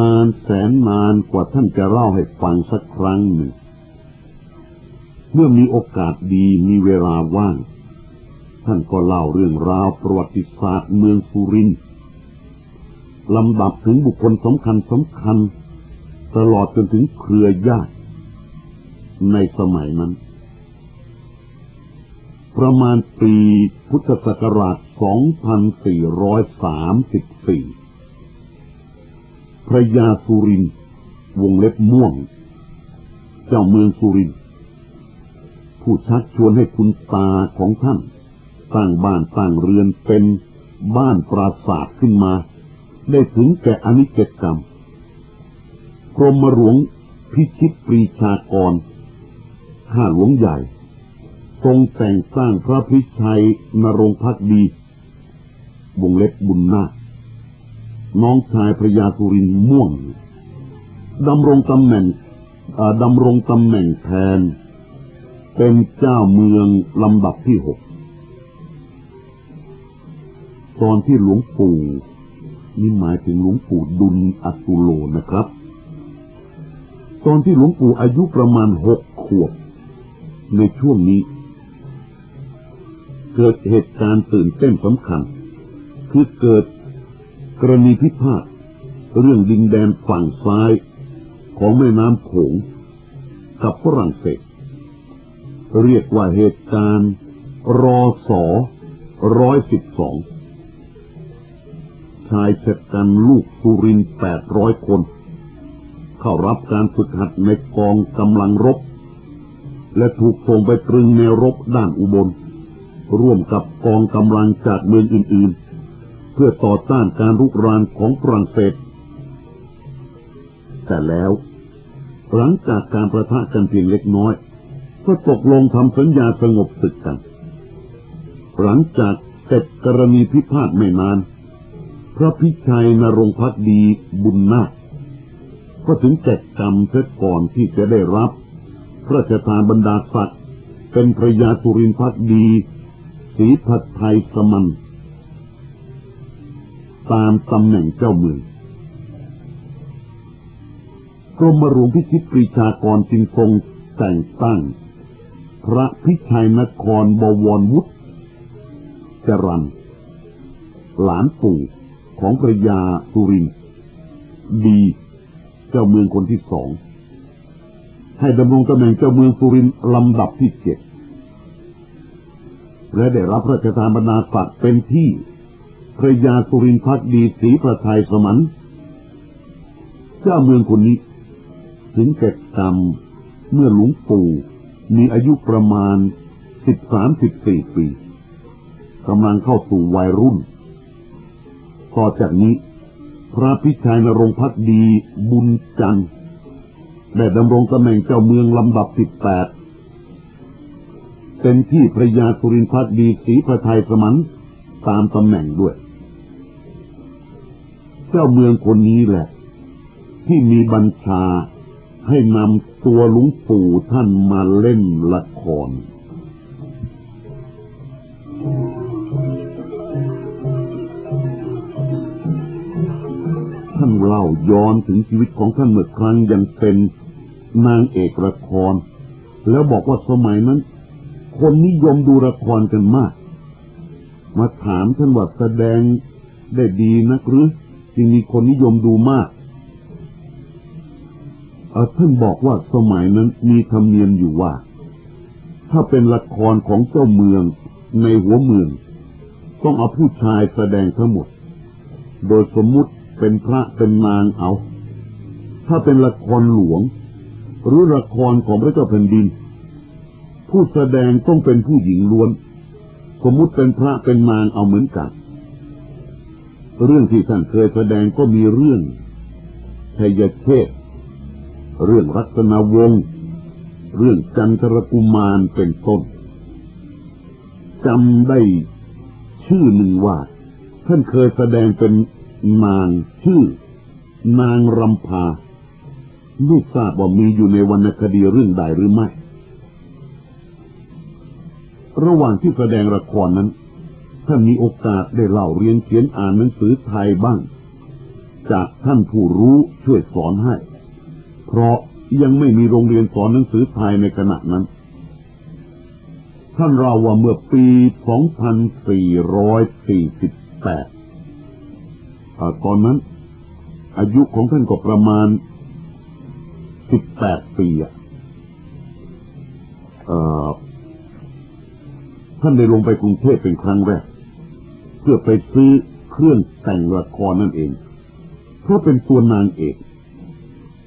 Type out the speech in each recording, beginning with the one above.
นานแสนนานกว่าท่านจะเล่าให้ฟังสักครั้งหนึ่ง เมื่อมีโอกาสดีมีเวลาว่าง ท่านก็เล่าเรื่องราวประวัติศาสตร์เมืองสุรินทร์ลำดับถึงบุคคลสำคัญสำคัญ ตลอดจนถึงเครือญาติ ในสมัยนั้น ประมาณปีพุทธศักราช 2434 พระยาสุรินทร์วงเล็บม่วง เจ้าเมืองสุรินทร์ผู้ชักชวนให้คุณตาของท่านตั้างบ้านตั้างเรือนเป็นบ้านปราสาทขึ้นมา ได้ถึงแก่อนิจกรรมกรมหลวงพิชิตปรีชากร ข้าหลวงใหญ่ ทรงแต่งสร้างพระพิชัยนรงพักดี วงเล็บบุญนาค น้องชายพระยาสุรินม่วงดำรงตำแหน่งดำรงตำแหน่งแทน เป็นเจ้าเมืองลำดับที่หกตอนที่หลวงปู่นี่หมายถึงหลวงปู่ดุลอตุโลนะครับ ตอนที่หลวงปู่อายุประมาณหกขวบ ในช่วงนี้ เกิดเหตุการณ์ตื่นเต้นสำคัญ คือเกิด กรณีพิพาทเรื่องดินแดนฝั่งซ้ายของแม่น้ำโขงกับฝรั่งเศส เรียกว่าเหตุการณ์รอสอร้อยสิบสองชายเชะกันลูกสุรินแปดร้อยคน เข้ารับการฝึกหัดในกองกำลังรบ และถูกส่งไปตรึงแนวรบด้านอุบล ร่วมกับกองกำลังจากเมืองอื่นๆ เพื่อต่อต้านการรุกรานของฝรั่งเศส แต่แล้ว หลังจากการประทะกันเพียงเล็กน้อย ก็ตกลงทำสัญญาสงบศึกกัน หลังจากเสร็จกรณีพิพาทไม่นาน พระพิชัยนรงพักดีบุญนาคก็ถึงแก่กรรมเสียก่อนที่จะได้รับ พระราชทานบรรดาศักดิ์เป็นพระยาสุรินทร์พักดีศรีผัดไทยสมัน ตามตำแหน่งเจ้าเมืองกรมหลวงพิชิตปรีชากรจึงทรงแต่งตั้ง พระพิชัยนครบวรวุฒิจรันหลานปู่ของพระยาสุรินทร์ดี เจ้าเมืองคนที่สอง ให้ดำรงตำแหน่งเจ้าเมืองสุรินทร์ลำดับที่เจ็ดและได้รับพระราชทานบรรณาศักดิ์เป็นที่ พระยาสุรินทร์พักดีศรีประไทยสมัน เจ้าเมืองคนนี้ ถึงแก่กรรมเมื่อหลวงปู่มีอายุประมาณสิบสามสิบสี่ปีกำลังเข้าสู่วัยรุ่น ต่อจากนี้ พระพิชัยนรงพักดีบุญจันทร์ได้ดำรงตำแหน่งเจ้าเมืองลำดับสิบแปดเป็นที่พระยาสุรินทร์พักดีศรีประไทยสมันตามตำแหน่งด้วย เจ้าเมืองคนนี้แหละ ที่มีบัญชาให้นำตัวลวงปู่ท่านมาเล่นละคร ท่านเล่าย้อนถึงชีวิตของท่านเมื่อครั้งยังเป็นนางเอกละคร แล้วบอกว่าสมัยนั้น คนนิยมดูละครกันมาก มาถามท่านว่าแสดงได้ดีนักหรือ จึงมีคนนิยมดูมากท่านบอกว่าสมัยนั้นมีธรรมเนียมอยู่ว่า ถ้าเป็นละครของเจ้าเมืองในหัวเมือง ต้องเอาผู้ชายแสดงทั้งหมด โดยสมมุติเป็นพระเป็นนางเอา ถ้าเป็นละครหลวง หรือละครของพระเจ้าแผ่นดินผผู้แสดงต้องเป็นผู้หญิงล้วน สมมุติเป็นพระเป็นนางเอาเหมือนกัน เรื่องที่ท่านเคยแสดงก็มีเรื่องชัยเชษเรื่องรัตนวงศ์เรื่องจันทรกุมารเป็นต้นจำได้ชื่อหนึ่งว่า ท่านเคยแสดงเป็นนางชื่อ นางรำพาไม่ทราบว่ามีอยู่ในวรรณคดีเรื่องใดหรือไม่ ระหว่างที่แสดงละครนั้น ท่ามีโอกาสได้เล่าเรียนเขียนอ่านหนังสือไทยบ้าง จากท่านผู้รู้ช่วยสอนให้ เพราะยังไม่มีโรงเรียนสอนหนังสือไทยในขณะนั้น ท่านเราว่าเมื่อปี 2448 ตอนนั้น อายุของท่านก็ประมาณ 18 ปีอะท่านได้ลงไปกรุงเทพเป็นครั้งแรก พื่อไปซื้อเครื่องแต่งละครนั่นเอง เพราะเป็นตัวนางเอก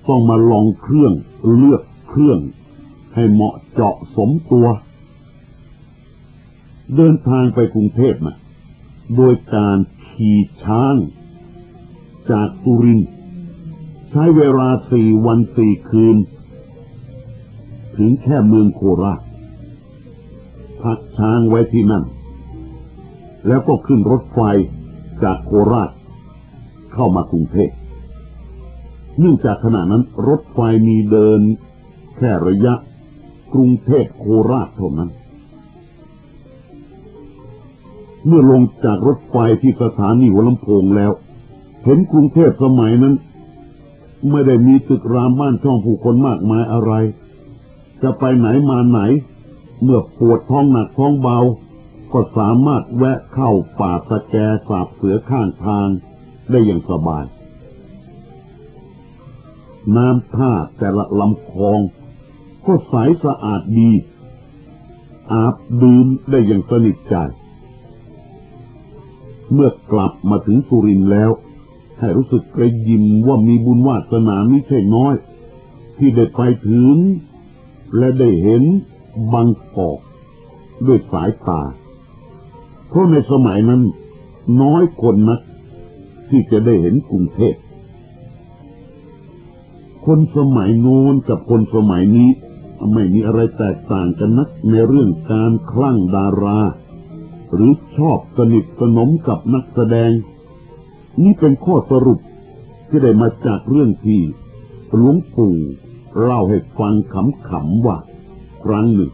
ต้องมาลองเครื่องเลือกเครื่อง ให้เหมาะเจาะสมตัว เดินทางไปกรุงเทพนะโดยการขี่ช้าง จากสุรินใช้เวลาสี่วันสี่คืน ถึงแค่เมืองโคราชพักช้างไว้ที่นั่น แล้วก็ขึ้นรถไฟจากโคราช เข้ามากรุงเทพเนื่องจากขณะนั้นรถไฟมีเดิน แค่ระยะ กรุงเทพโคราชเท่านั้น เมื่อลงจากรถไฟที่สถานีหัวลำโพงแล้ว เห็นกรุงเทพสมัยนั้น ไม่ได้มีตึกรามบ้านช่องผู้คนมากมายอะไร จะไปไหนมาไหน เมื่อปวดท้องหนักท้องเบา ก็สามารถแวะเข้าป่าสะแกสาบเสือข้างทางได้อย่างสบาย น้ำท่าแต่ละลำคลองก็ใสสะอาดดี อาบดื่มได้อย่างสนิทใจ เมื่อกลับมาถึงสุรินแล้ว ให้รู้สึกกระยิมว่ามีบุญวาสนาไม่ใช่น้อย ที่ได้ไปถึง และได้เห็นบางกอกด้วยสายตา เพราะในสมัยนั้นน้อยคนนัก ที่จะได้เห็นกรุงเทพ คนสมัยโน้นกับคนสมัยนี้ไม่มีอะไรแตกต่างกันนักในเรื่องการคลั่งดารา หรือชอบสนิทสนมกับนักแสดง นี่เป็นข้อสรุปที่ได้มาจากเรื่องที่หลวงปู่เล่าให้ฟังขำๆว่าครั้งหนึ่ง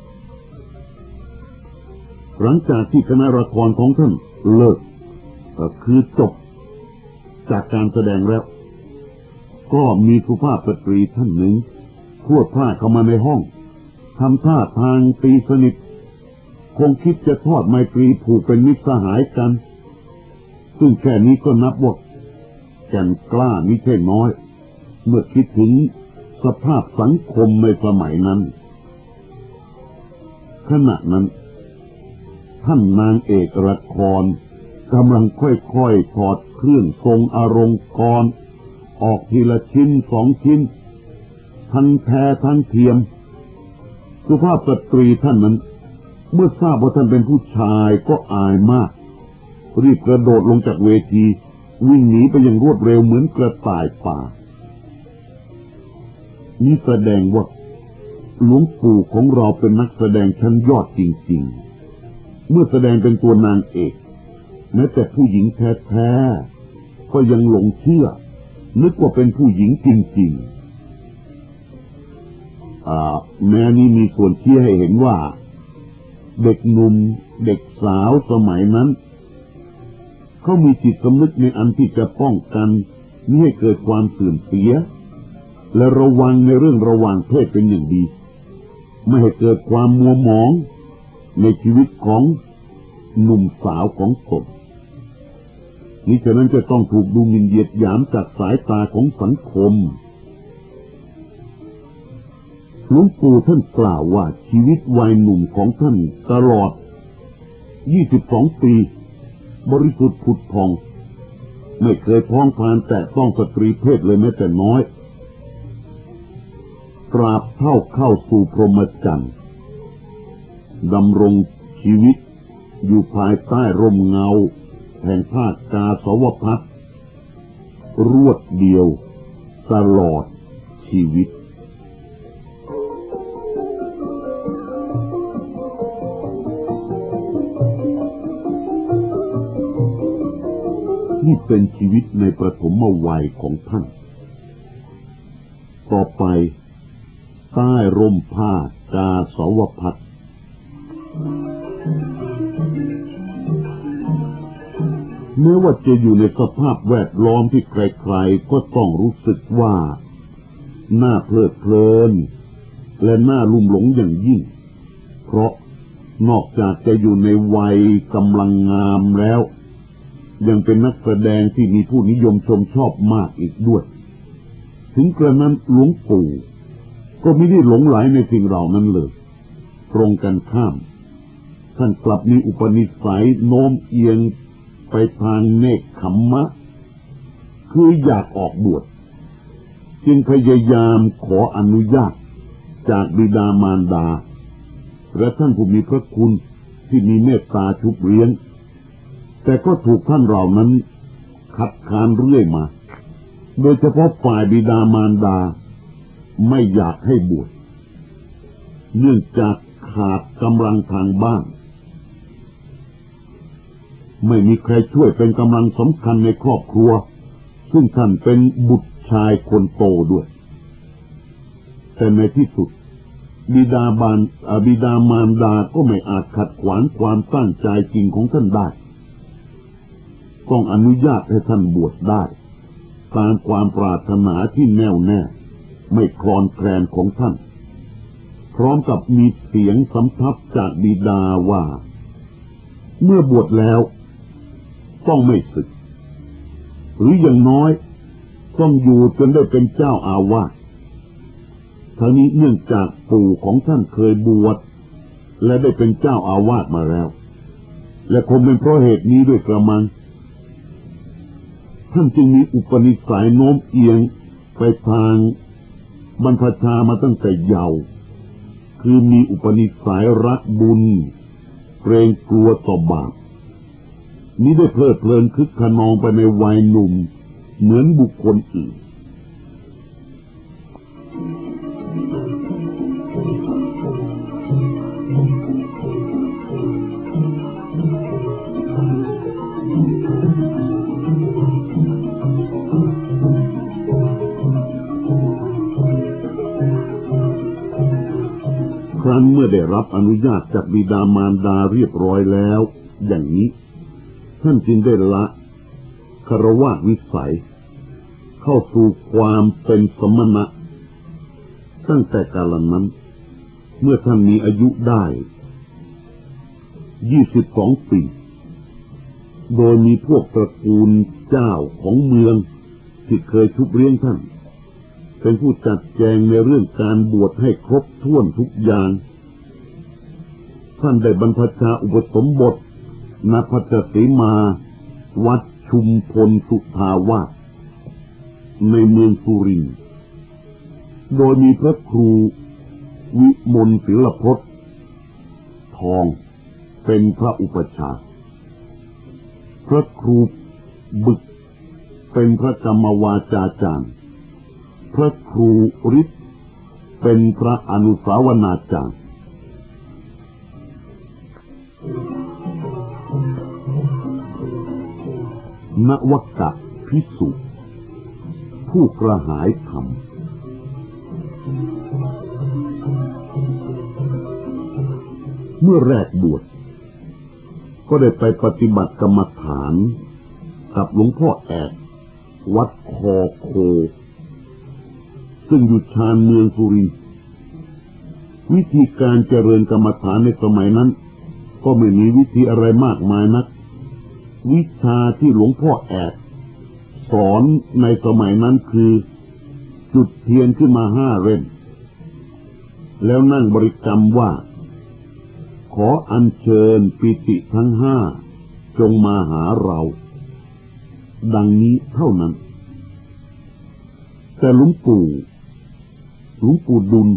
หลังจากที่คณะละครของท่านเลิกคือจบจากการแสดงแล้ว ก็มีสุภาพสตรีท่านหนึ่งพวดพลาดเข้ามาในห้องทำท่าทางตีสนิท คงคิดจะทอดไมตรีผูกเป็นมิตรสหายกัน ซึ่งแค่นี้ก็นับว่าแก่นกล้ามิใช่น้อย เมื่อคิดถึงสภาพสังคมในสมัยนั้น ขณะนั้น ท่านนางเอกละครกำลังค่อยๆถอดเครื่องทรงอารมณ์กร ออกทีละชิ้นสองชิ้น ทั้งแท้ทั้งเทียม สุภาพสตรีท่านนั้น เมื่อทราบว่าท่านเป็นผู้ชายก็อายมาก รีบกระโดดลงจากเวที วิ่งหนีไปอย่างรวดเร็วเหมือนกระต่ายป่า นี่แสดงว่าหลวงปู่ของเราเป็นนักแสดงชั้นยอดจริง ๆ เมื่อแสดงเป็นตัวนางเอกแม้แต่ผู้หญิงแท้ๆก็ยังหลงเชื่อ นึกว่าเป็นผู้หญิงจริงๆแม้นี้มีส่วนเชี่ยให้เห็นว่า เด็กหนุ่มเด็กสาวสมัยนั้นเขามีจิตสำนึกในอันที่จะป้องกันไม่ให้เกิดความเสื่อมเสีย และระวังในเรื่องระหว่างเพศเป็นอย่างดี ไม่ให้เกิดความมัวหมอง ในชีวิตของหนุ่มสาวของตนนี่ฉะนั้นจะต้องถูกดูหมิ่นเหยียดหยามจากสายตาของสังคม หลวงปู่ท่านกล่าวว่าชีวิตวัยหนุ่มของท่านตลอด 22 ปี บริสุทธิ์ผุดพอง ไม่เคยพ้องพานแต่ต้องสตรีเพศเลยแม้แต่น้อยกราบเท่าเข้าสู่พรหมจรรย์ ดำรงชีวิต อยู่ภายใต้ร่มเงา แห่งภาคกาสวพัฒรวดเดียว ตลอดชีวิตนี่เป็นชีวิตในประถมวัยของท่าน ต่อไป ใต้ร่มผ้ากาสวพัฒ แม้ว่าจะอยู่ในสภาพแวดล้อมที่ใครๆก็ต้องรู้สึกว่าน่าเพลิดเพลิน และน่าลุ่มหลงอย่างยิ่ง เพราะนอกจากจะอยู่ในวัยกำลังงามแล้ว ยังเป็นนักแสดงที่มีผู้นิยมชมชอบมากอีกด้วย ถึงกระนั้นหลวงปู่ก็ไม่ได้หลงไหลในสิ่งเหล่านั้นเลย ตรงกันข้าม ท่านกลับมีอุปนิสัยโน้มเอียงไปทางเนคขมมะ คืออยากออกบวช จึงพยายามขออนุญาตจากบิดามารดา และท่านผู้มีพระคุณที่มีเมตตาชุบเลี้ยง แต่ก็ถูกท่านเหล่านั้นขัดขานเรื่อยมา โดยเฉพาะฝ่ายบิดามารดาไม่อยากให้บวช เนื่องจากขาดกำลังทางบ้าน ไม่มีใครช่วยเป็นกำลังสำคัญในครอบครัว ซึ่งท่านเป็นบุตรชายคนโตด้วย แต่ในที่สุด บิดาบานบิดามารดาก็ไม่อาจขัดขวางความตั้งใจจริงของท่านได้ ต้องอนุญาตให้ท่านบวชได้ ตามความปรารถนาที่แน่วแน่ไม่คลอนแคลนของท่าน พร้อมกับมีเสียงสำทับจากบิดาว่า เมื่อบวชแล้ว ต้องไม่สึก หรืออย่างน้อยต้องอยู่จนได้เป็นเจ้าอาวาสทั้งนี้เนื่องจากปู่ของท่านเคยบวชและได้เป็นเจ้าอาวาสมาแล้ว และคงเป็นเพราะเหตุนี้ด้วยกระมัง ท่านจึงมีอุปนิสัยโน้มเอียงไปทางบรรพชามาตั้งแต่เยาว์คือมีอุปนิสัยรักบุญเกรงกลัวต่อบาป นี้ได้เพลิดเพลินคึกขนองไปในวัยหนุ่ม เหมือนบุคคลอื่น ครั้นเมื่อได้รับอนุญาตจากบิดามารดาเรียบร้อยแล้ว อย่างนี้ ท่านจึงได้ละคารวะวิสัย เข้าสู่ความเป็นสมณะ ตั้งแต่กาลนั้น เมื่อท่านมีอายุได้ยี่สิบสองปีโดยมีพวกตระกูลเจ้าของเมืองที่เคยชุบเลี้ยงท่าน เป็นผู้จัดแจงในเรื่องการบวชให้ครบถ้วนทุกอย่าง ท่านได้บรรพชาอุปสมบท ณพัชสีมา วัดชุมพลสุทาวาสในเมืองสุรินทร์โดยมีพระครูวิมลศิลพศทองเป็นพระอุปชาพระครูบึก เป็นพระกรรมวาจาจารย์ พระครูฤทธิ์เป็นพระอนุสาวนาจารย์ นวกะพิสุผู้กระหายธรรมเมื่อแรกบวชก็ได้ไปปฏิบัติกรรมฐานกับหลวงพ่อแอกวัดคอโค ซึ่งอยู่ชานเมืองสุรินทร์วิธีการเจริญกรรมฐานในสมัยนั้น ก็ไม่มีวิธีอะไรมากมายนัก วิชาที่หลวงพ่อแอดสอนในสมัยนั้นคือจุดเทียนขึ้นมาห้าเร่มแล้วนั่งบริกรรมว่า ขออัญเชิญปิติทั้งห้าจงมาหาเรา ดังนี้เท่านั้น แต่หลวงปู่หลวงปู่ดุล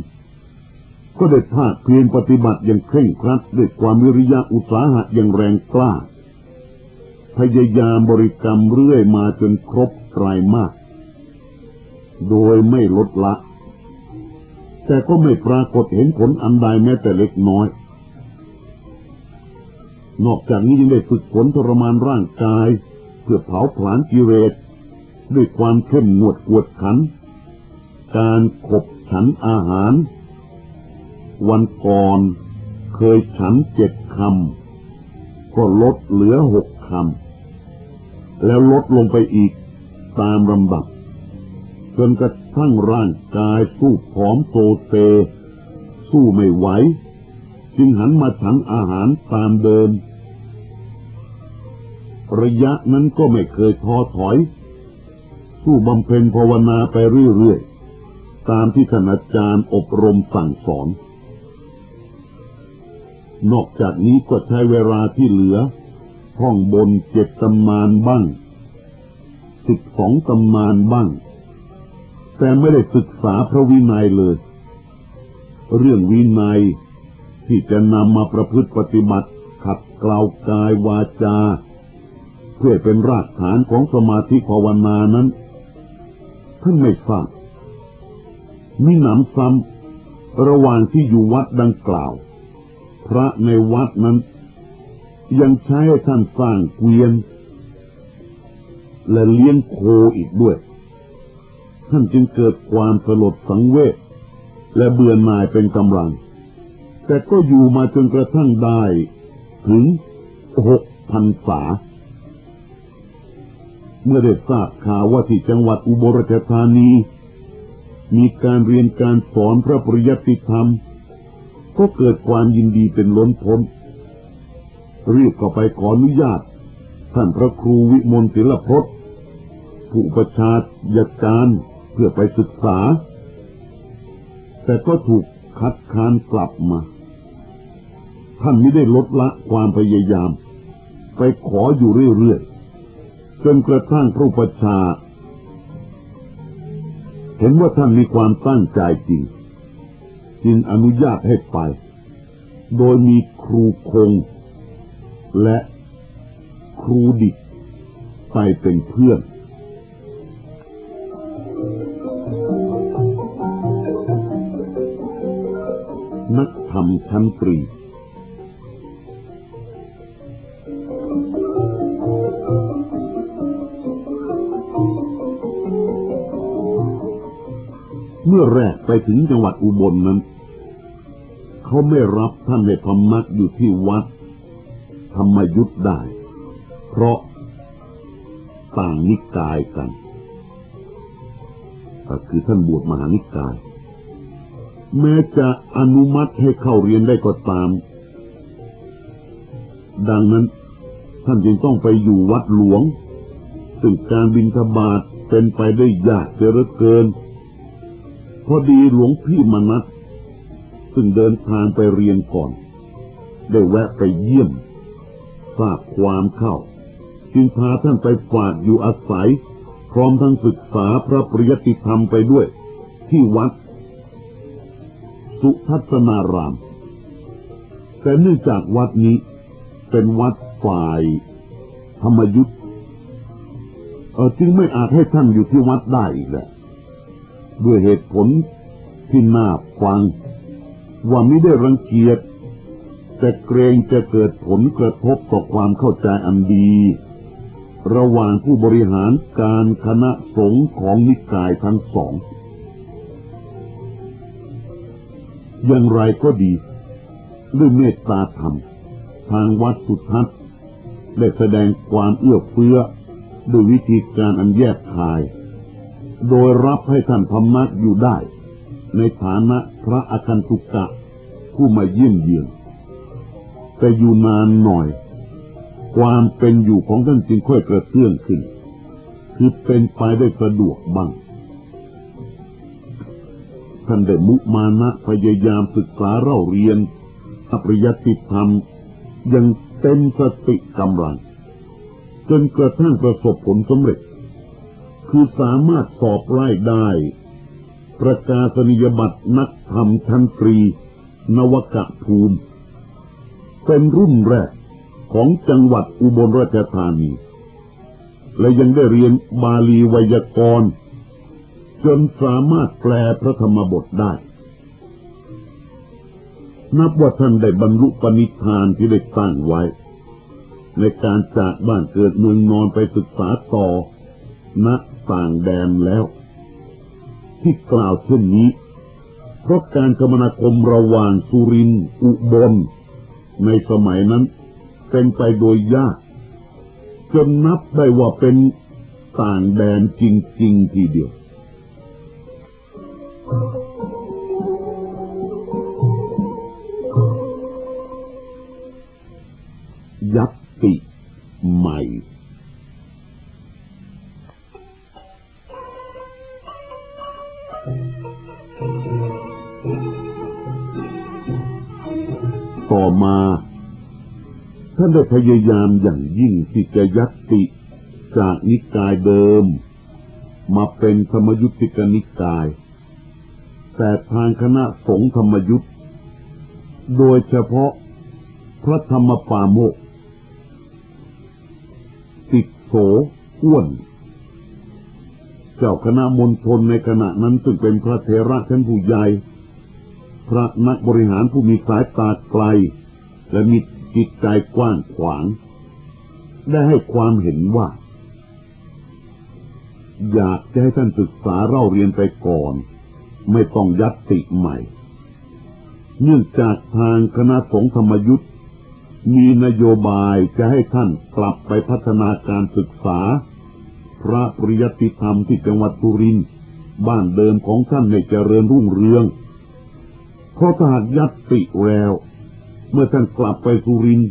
ก็ได้ภาคเพียรปฏิบัติอย่างเคร่งครัดด้วยความวิริยะอุตสาหะอย่างแรงกล้า พยายามบริกรรมเรื่อยมาจนครบไตรมากโดยไม่ลดละ แต่ก็ไม่ปรากฏเห็นผลอันใดแม้แต่เล็กน้อย นอกจากนี้ยังได้ฝึกฝนทรมานร่างกาย เพื่อเผาผลาญกิเลสด้วยความเข้มงวดกวดขัน การขบฉันอาหาร วันก่อนเคยฉันเจ็ดคำ ก็ลดเหลือหกคำ แล้วลดลงไปอีกตามลำดับจนกระทั่งร่างกายสู้ผอมโซเซสู้ไม่ไหว จึงหันมาฉันอาหารตามเดิม ระยะนั้นก็ไม่เคยท้อถอย สู้บำเพ็ญภาวนาไปเรื่อยๆ ตามที่ท่านอาจารย์อบรมสั่งสอน นอกจากนี้ก็ใช้เวลาที่เหลือ ท่องบนเจ็ดตำมานบ้างสิบสองตำมานบ้าง แต่ไม่ได้ศึกษาพระวินัยเลย เรื่องวินัยที่จะนำมาประพฤติปฏิบัติขัดเกลากายวาจา เพื่อเป็นรากฐานของสมาธิภาวนานั้นท่านไม่ทราบมีหนำซ้ำระหว่างที่อยู่วัดดังกล่าว พระในวัดนั้น ยังใช้ให้ท่านสร้างเกวียน และเลี้ยงโคอีกด้วย ท่านจึงเกิดความสลดสังเวชและเบื่อหน่ายเป็นกำลัง แต่ก็อยู่มาจนกระทั่งได้ ถึงหกพันษา เมื่อได้ทราบข่าวว่าที่จังหวัดอุบลราชธานี มีการเรียนการสอนพระปริยัติธรรม ก็เกิดความยินดีเป็นล้นพ้น รีบก็ไปขออนุญาต ท่านพระครูวิมลศิลพจน์ผู้ประชาญาการเพื่อไปศึกษา แต่ก็ถูกคัดค้านกลับมา ท่านไม่ได้ลดละความพยายาม ไปขออยู่เรื่อยๆจนกระทั่งพระประชา เห็นว่าท่านมีความตั้งใจจริง จึงอนุญาตให้ไป โดยมีครูคง และครูดิกไปเป็นเพื่อน นักธรรมชั้นตรีเมื่อแรกไปถึงจังหวัดอุบลนนั้น เขาไม่รับท่านในพำนักอยู่ที่วัด ธรรมยุทธ์ได้ เพราะต่างนิกายกันก็คือท่านบวชมหานิกาย แม้จะอนุมัติให้เข้าเรียนได้ก็ตาม ดังนั้นท่านจึงต้องไปอยู่วัดหลวงซึ่งการบินทบาทเป็นไปได้ยากเลือเกิน พอดีหลวงพี่มนัสซึ่งเดินทางไปเรียนก่อน ได้แวะไปเยี่ยม ทราบความเข้า จึงพาท่านไปฝากอยู่อาศัย พร้อมทั้งศึกษาพระปริยติธรรมไปด้วย ที่วัด สุทัศนาราม แต่เนื่องจากวัดนี้เป็นวัดฝ่าย ธรรมยุทธ์จึงไม่อาจให้ท่านอยู่ที่วัดได้อีกแล้วด้วยเหตุผลที่น่าฟังว่าไม่ได้รังเกียจ แต่เกรงจะเกิดผลกระทบต่อความเข้าใจอันดี ระหว่างผู้บริหารการคณะสงฆ์ของนิกายทั้งสอง อย่างไรก็ดีด้วยเมตตาธรรม ทางวัดสุทัศน์ได้แสดงความเอื้อเฟื้อด้วยวิธีการอันแยกคาย โดยรับให้ท่านพำนักอยู่ได้ ในฐานะพระอคันตุกะผู้มาเยี่ยมเยือน แต่อยู่นานหน่อย ความเป็นอยู่ของท่านจึงค่อยกระเตื้องขึ้น คือเป็นไปได้สะดวกบ้าง ท่านได้มุมานะพยายามศึกษาเล่าเรียนอปริยติธรรมยังเต็มสติกำลัง จนกระทั่งประสบผลสำเร็จ คือสามารถสอบไล่ได้ ประกาศนียบัตรนักธรรมชั้นตรี นวกะภูมิ เป็นรุ่นแรกของจังหวัดอุบลราชธานี และยังได้เรียนบาลีไวยากรณ์จนสามารถแปลพระธรรมบทได้ นับว่าท่านได้บรรลุปณิธานที่ได้ตั้งไว้ ในการจากบ้านเกิดเมืองนอนไปศึกษาต่อ ณต่างแดนแล้ว ที่กล่าวเช่นนี้ เพราะการคมนาคมระหว่างสุรินทร์อุบล ในสมัยนั้น เป็นไปโดยยาก จนนับได้ว่าเป็นต่างแดนจริง ๆ ทีเดียว ยายามอย่างยิ่งที่จะยัตติจากนิกายเดิม มาเป็นธรรมยุติกนิกาย แต่ทางคณะสงฆ์ธรรมยุตโดยเฉพาะพระธรรมปาโมกติดโสอ้วน เจ้าคณะมณฑลในขณะนั้นซึ่งเป็นพระเทระชั้นผู้ใหญ่ พระนักบริหารผู้มีสายตาไกลและมี จิตใจกว้างขวาง ได้ให้ความเห็นว่า อยากจะให้ท่านศึกษาเล่าเรียนไปก่อน ไม่ต้องยัดติใหม่ เนื่องจากทางคณะสงฆ์ธรรมยุทธ์มีนโยบายจะให้ท่านกลับไปพัฒนาการศึกษา พระปริยัติธรรมที่จังหวัดสุรินทร์บ้านเดิมของท่านในเจริญรุ่งเรืองเพราะถ้าหากยัดติแล้ว เมื่อท่านกลับไปสุรินทร์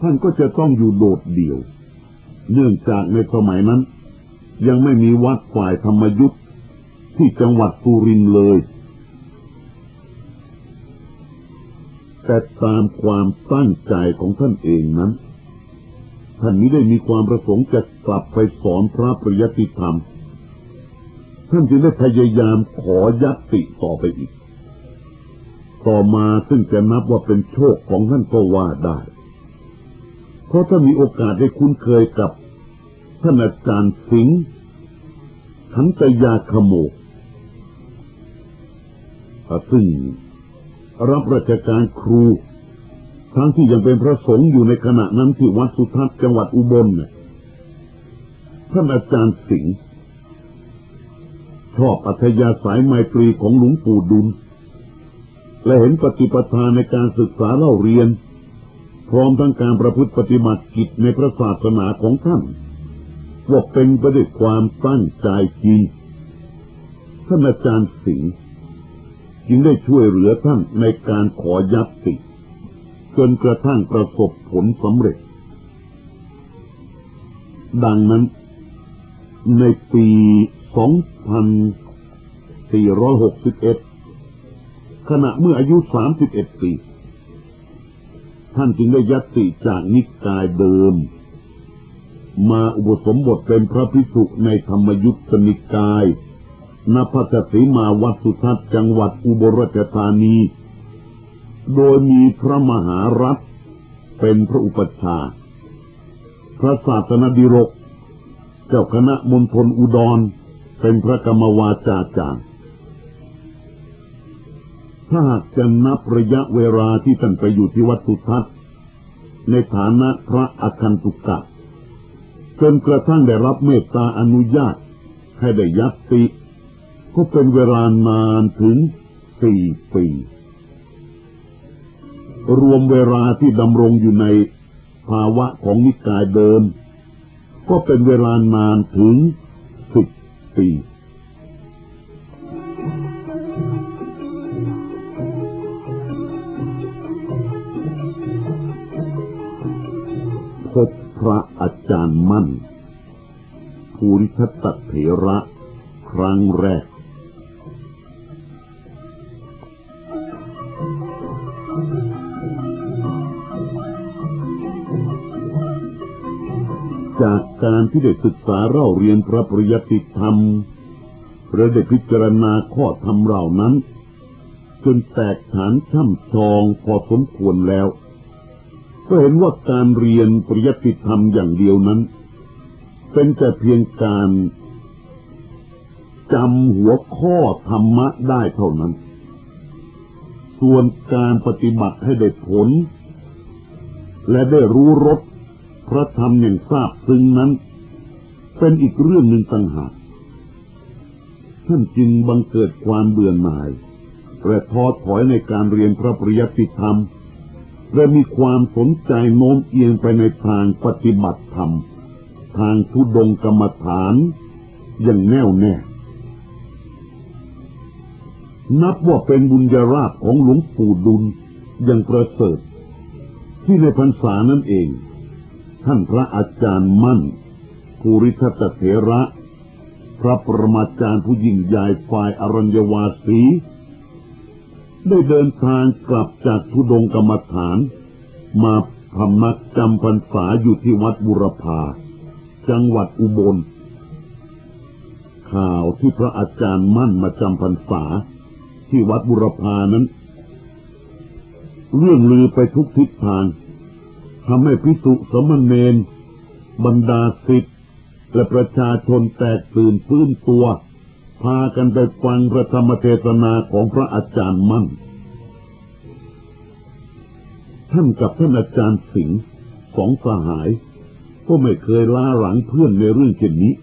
ท่านก็จะต้องอยู่โดดเดี่ยว เนื่องจากในสมัยนั้น ยังไม่มีวัดฝ่ายธรรมยุทธ์ที่จังหวัดสุรินทร์เลย แต่ตามความตั้งใจของท่านเองนั้น ท่านนี้ได้มีความประสงค์จะกลับไปสอนพระปริยติธรรม ท่านจึงได้พยายามขอยัตติต่อไปอีก ต่อมาซึ่งจะนับว่าเป็นโชคของท่านก็ว่าได้ เพราะถ้ามีโอกาสได้คุ้นเคยกับท่านอาจารย์สิงห์ขันตยาขโมกซึ่งรับราชการครู ทั้งที่ยังเป็นพระสงฆ์อยู่ในขณะนั้นที่วัดสุทัศน์จังหวัดอุบลท่านอาจารย์สิงห์ชอบอัธยาศัยไมตรีของหลวงปู่ดุล และเห็นปฏิปทาในการศึกษาเล่าเรียน พร้อมทั้งการประพฤติปฏิบัติกิจในพระศาสนาของท่านว่าเป็นไปด้วยความตั้งใจจริงท่านอาจารย์สิงห์จึงได้ช่วยเหลือท่านในการขอยัตติจนกระทั่งประสบผลสำเร็จ ดังนั้น ในปี 2461 ขณะเมื่ออายุ31ปี ท่านจึงได้ยัตติจากนิกายเดิม มาอุปสมบทเป็นพระภิกษุในธรรมยุทธนิกายณพัทสีมาวัดสุทัศน์จังหวัดอุบลราชธานี โดยมีพระมหารัฐเป็นพระอุปชาพระศาสนดิรก เจ้าคณะมณฑลอุดร เป็นพระกรรมวาจาจารย์ ถ้าหากจะนับระยะเวลาที่ท่านไปอยู่ที่วัดสุทัศน์ในฐานะพระอคันตุกะจนกระทั่งได้รับเมตตาอนุญาต ให้ได้ยัตติ ก็เป็นเวลานานถึงสี่ปี รวมเวลาที่ดำรงอยู่ในภาวะของนิกายเดิม ก็เป็นเวลานานถึงสิบปี ภูริทัตเถระครั้งแรก จากการที่ได้ศึกษาเล่าเรียนพระปริยัติธรรมและได้พิจารณาข้อธรรมเหล่านั้น จนแตกฐานช่ำชองพอสมควรแล้ว ก็เห็นว่าการเรียนปริยัติธรรมอย่างเดียวนั้น เป็นแต่เพียงการจำหัวข้อธรรมะได้เท่านั้น ส่วนการปฏิบัติให้ได้ผล และได้รู้รสพระธรรมอย่างทราบซึ้งนั้น เป็นอีกเรื่องหนึ่งต่างหากท่านจึงบังเกิดความเบื่อหน่าย และท้อถอยในการเรียนพระปริยัติธรรม และมีความสนใจโน้มเอียงไปในทางปฏิบัติธรรม ทางทุดงกรรมฐานอย่างแน่วแน่ นับว่าเป็นบุญญาราภของหลวงปู่ดุลอย่างประเสริฐ ที่ในพรรษานั่นเอง ท่านพระอาจารย์มั่นภูริทัตเถระ พระประมาจารย์ผู้ยิ่งใหญ่ฝ่ายอรัญญวาสี ได้เดินทางกลับจากทุดงกรรมฐาน มาพำนักจำพรรษาอยู่ที่วัดบุรพา จังหวัดอุบล ข่าวที่พระอาจารย์มั่นมาจำพรรษา ที่วัดบุรพานั้น เรื่องลือไปทุกทิศทางทำให้พิสุสมณเณรบรรดาศิษย์และประชาชนแตกตื่นพื้นตัว พากันไปฟังพระธรรมเทศนาของพระอาจารย์มั่น ท่านกับท่านอาจารย์สิงห์สองสหาย ก็ไม่เคยล้าหลังเพื่อนในเรื่องเช่นนี้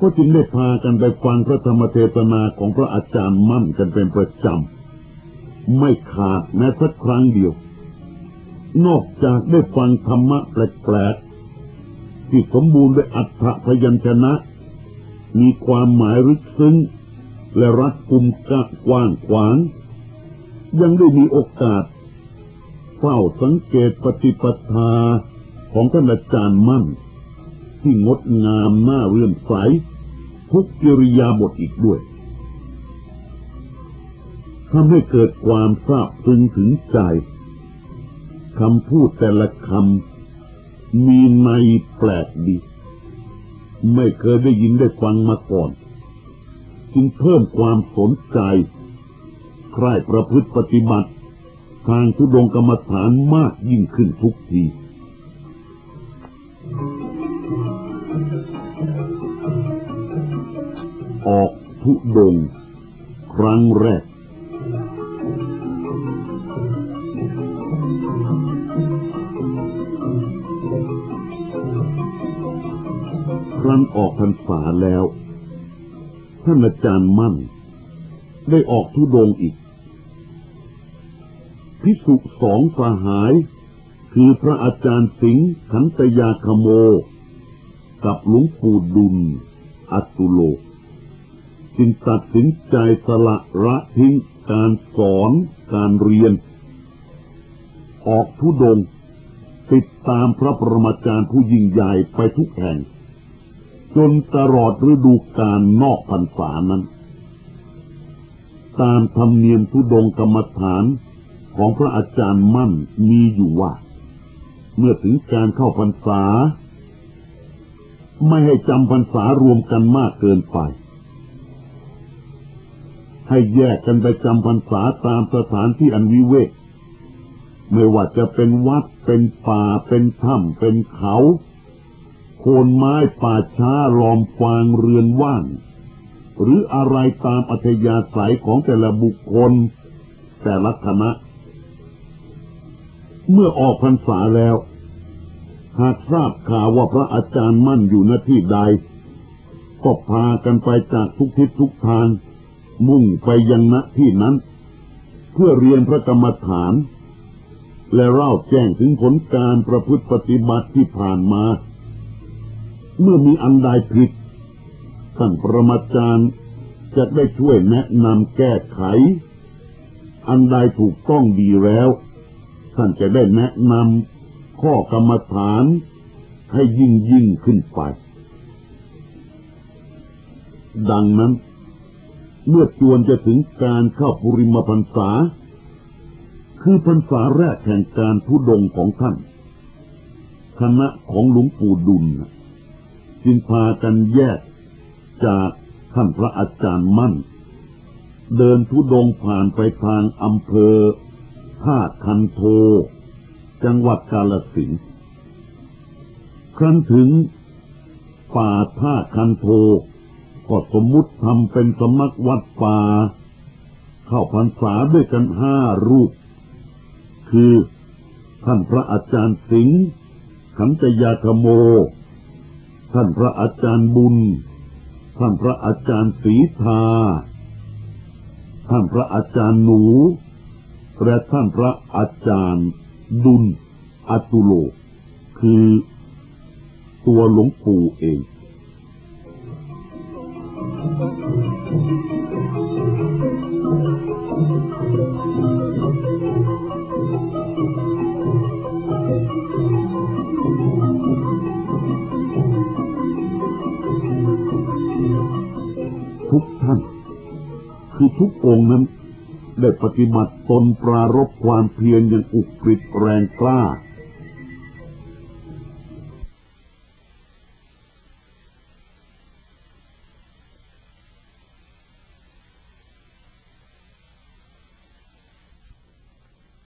ก็จึงได้พากันไปฟังพระธรรมเทศนาของพระอาจารย์มั่นกันเป็นประจำ ไม่ขาดแม้สักครั้งเดียว นอกจากได้ฟังธรรมะแปลกๆที่สมบูรณ์ด้วยอัฏฐพยัญชนะ มีความหมายลึกซึ้ง และรัดกุมกะกว้างขวาง ยังได้มีโอกาสเฝ้าสังเกตปฏิปทา ของท่านอาจารย์มั่น ที่งดงามน่าเรื่อมใสทุกกิริยาบทอีกด้วยทำให้เกิดความทราบซึ้งถึงใจคำพูดแต่ละคำมีในแปลกดี ไม่เคยได้ยินได้ฟังมาก่อน จึงเพิ่มความสนใจ ใคร่ประพฤติปฏิบัติ ทางทุดงกรรมฐานมากยิ่งขึ้นทุกที ออกทุดงครั้งแรก ครั้นออกพรรษาแล้ว ท่านอาจารย์มั่น ได้ออกทุดงอีก พิสุสองสหาย คือพระอาจารย์สิงห์ขันตยาคโม กับหลวงปู่ดุลอัตุโล จึงตัดสินใจสละระทิ้งการสอนการเรียน ออกทุดง ติดตามพระปรมาจารย์ผู้ยิ่งใหญ่ไปทุกแห่ง จนตลอดฤดูกาลนอกพรรษานั้น ตามธรรมเนียมทุดงกรรมฐานของพระอาจารย์มั่นมีอยู่ว่า เมื่อถึงการเข้าพรรษา ไม่ให้จำพรรษารวมกันมากเกินไป ให้แยกกันไปจำพรรษาตามสถานที่อันวิเวก ไม่ว่าจะเป็นวัดเป็นป่าเป็นถ้ำเป็นเขา โคนไม้ป่าช้าลอมฟางเรือนว่าง หรืออะไรตามอัธยาศัยของแต่ละบุคคล แต่ละคณะ เมื่อออกพรรษาแล้ว หากทราบข่าวว่าพระอาจารย์มั่นอยู่ณที่ใดก็พากันไปจากทุกทิศทุกทาง มุ่งไปยังณที่นั้น เพื่อเรียนพระกรรมฐาน และเล่าแจ้งถึงผลการประพฤติปฏิบัติที่ผ่านมา เมื่อมีอันใดผิดท่านประมาจารย์จะได้ช่วยแนะนำแก้ไข อันใดถูกต้องดีแล้ว ท่านจะได้แนะนำข้อกรรมฐานให้ยิ่งยิ่งขึ้นไป ดังนั้น เมื่อจวนจะถึงการเข้าปุริมพรรษา คือพรรษาแรกแห่งการทุดงของท่าน คณะของหลวงปู่ดุลจึงพากันแยกจากท่านพระอาจารย์มั่น เดินทุดงผ่านไปทางอำเภอท่าคันโท จังหวัดกาลสินธุ์ครั้นถึงป่าท่าคันโท ก็สมมุติทำเป็นสำนักวัดป่า เข้าพรรษาด้วยกันห้ารูป คือท่านพระอาจารย์สิงห์ขันตยาธโม ท่านพระอาจารย์บุญ ท่านพระอาจารย์ศรีทา ท่านพระอาจารย์หนู และท่านพระอาจารย์ ดุลอตุโล คือตัวหลวงปู่เอง คือทุกองค์นั้น ได้ปฏิบัติตนปรารบความเพียรอย่างอุกฤษแรงกล้า